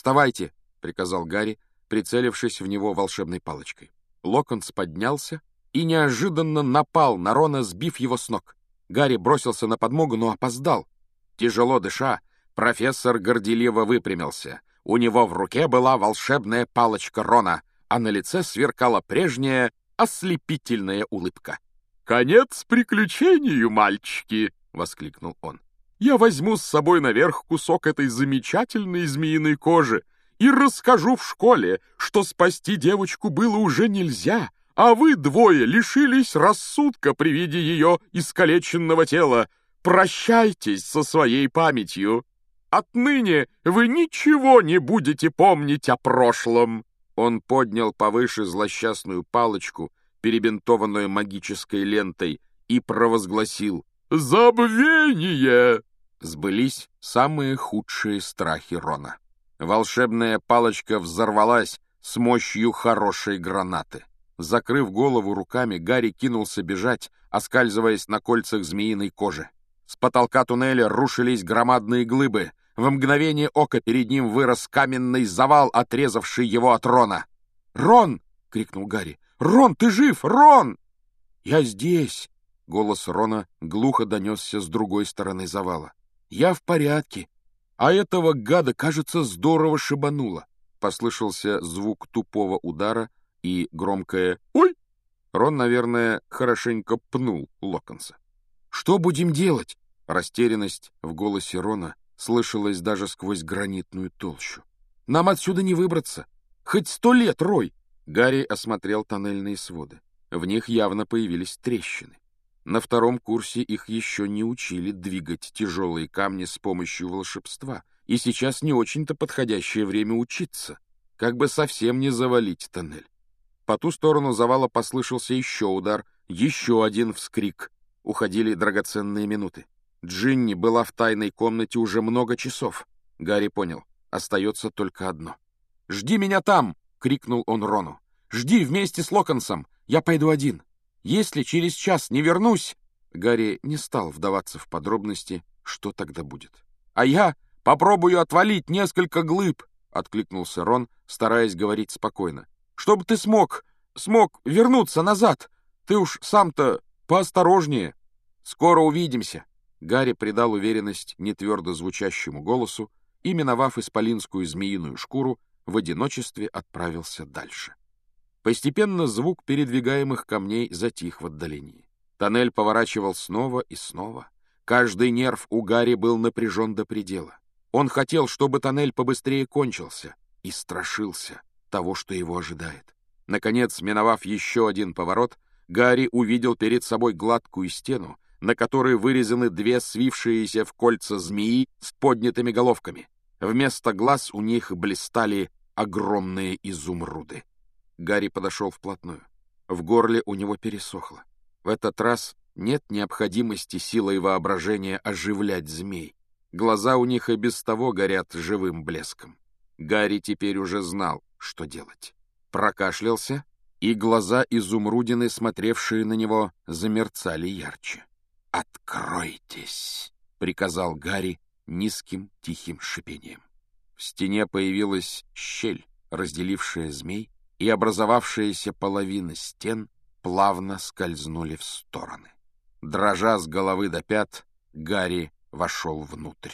«Вставайте!» — приказал Гарри, прицелившись в него волшебной палочкой. Локонс поднялся и неожиданно напал на Рона, сбив его с ног. Гарри бросился на подмогу, но опоздал. Тяжело дыша, профессор горделиво выпрямился. У него в руке была волшебная палочка Рона, а на лице сверкала прежняя ослепительная улыбка. «Конец приключению, мальчики!» — воскликнул он. «Я возьму с собой наверх кусок этой замечательной змеиной кожи и расскажу в школе, что спасти девочку было уже нельзя, а вы двое лишились рассудка при виде ее искалеченного тела. Прощайтесь со своей памятью. Отныне вы ничего не будете помнить о прошлом». Он поднял повыше злосчастную палочку, перебинтованную магической лентой, и провозгласил «Забвение!» Сбылись самые худшие страхи Рона. Волшебная палочка взорвалась с мощью хорошей гранаты. Закрыв голову руками, Гарри кинулся бежать, оскальзываясь на кольцах змеиной кожи. С потолка туннеля рушились громадные глыбы. В мгновение ока перед ним вырос каменный завал, отрезавший его от Рона. «Рон!» — крикнул Гарри. «Рон, ты жив! Рон!» «Я здесь!» — голос Рона глухо донесся с другой стороны завала. «Я в порядке. А этого гада, кажется, здорово шибануло». Послышался звук тупого удара и громкое «Ой!». Рон, наверное, хорошенько пнул Локонса. «Что будем делать?» Растерянность в голосе Рона слышалась даже сквозь гранитную толщу. «Нам отсюда не выбраться. Хоть сто лет, Рой!» Гарри осмотрел тоннельные своды. В них явно появились трещины. На втором курсе их еще не учили двигать тяжелые камни с помощью волшебства, и сейчас не очень-то подходящее время учиться, как бы совсем не завалить тоннель. По ту сторону завала послышался еще удар, еще один вскрик. Уходили драгоценные минуты. Джинни была в тайной комнате уже много часов. Гарри понял, остается только одно. «Жди меня там!» — крикнул он Рону. «Жди вместе с Локонсом! Я пойду один. Если через час не вернусь...» Гарри не стал вдаваться в подробности, что тогда будет. «А я попробую отвалить несколько глыб!» — откликнулся Рон, стараясь говорить спокойно чтобы ты смог, смог вернуться назад. Ты уж сам-то поосторожнее. Скоро увидимся. Гарри придал уверенность нетвердо звучащему голосу и, миновав исполинскую змеиную шкуру, в одиночестве отправился дальше. Постепенно звук передвигаемых камней затих в отдалении. Тоннель поворачивал снова и снова. Каждый нерв у Гарри был напряжен до предела. Он хотел, чтобы тоннель побыстрее кончился, и страшился того, что его ожидает. Наконец, миновав еще один поворот, Гарри увидел перед собой гладкую стену, на которой вырезаны две свившиеся в кольца змеи с поднятыми головками. Вместо глаз у них блистали огромные изумруды. Гарри подошел вплотную. В горле у него пересохло. В этот раз нет необходимости силой воображения оживлять змей. Глаза у них и без того горят живым блеском. Гарри теперь уже знал, что делать. Прокашлялся, и глаза изумрудины, смотревшие на него, замерцали ярче. «Откройтесь!» — приказал Гарри низким тихим шипением. В стене появилась щель, разделившая змей, и образовавшиеся половины стен плавно скользнули в стороны. Дрожа с головы до пят, Гарри вошел внутрь.